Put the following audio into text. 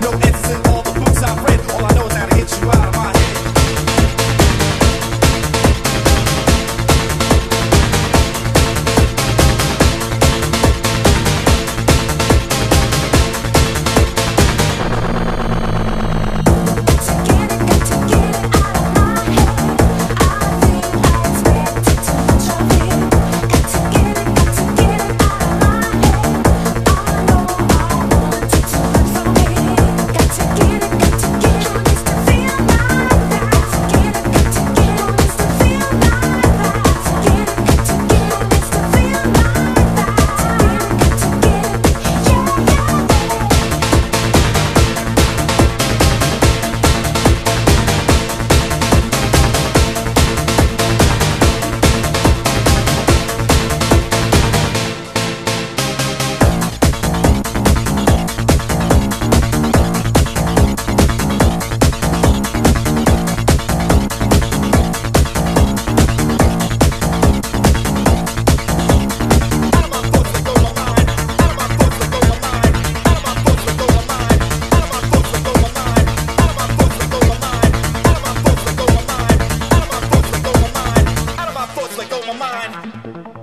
no answer. now.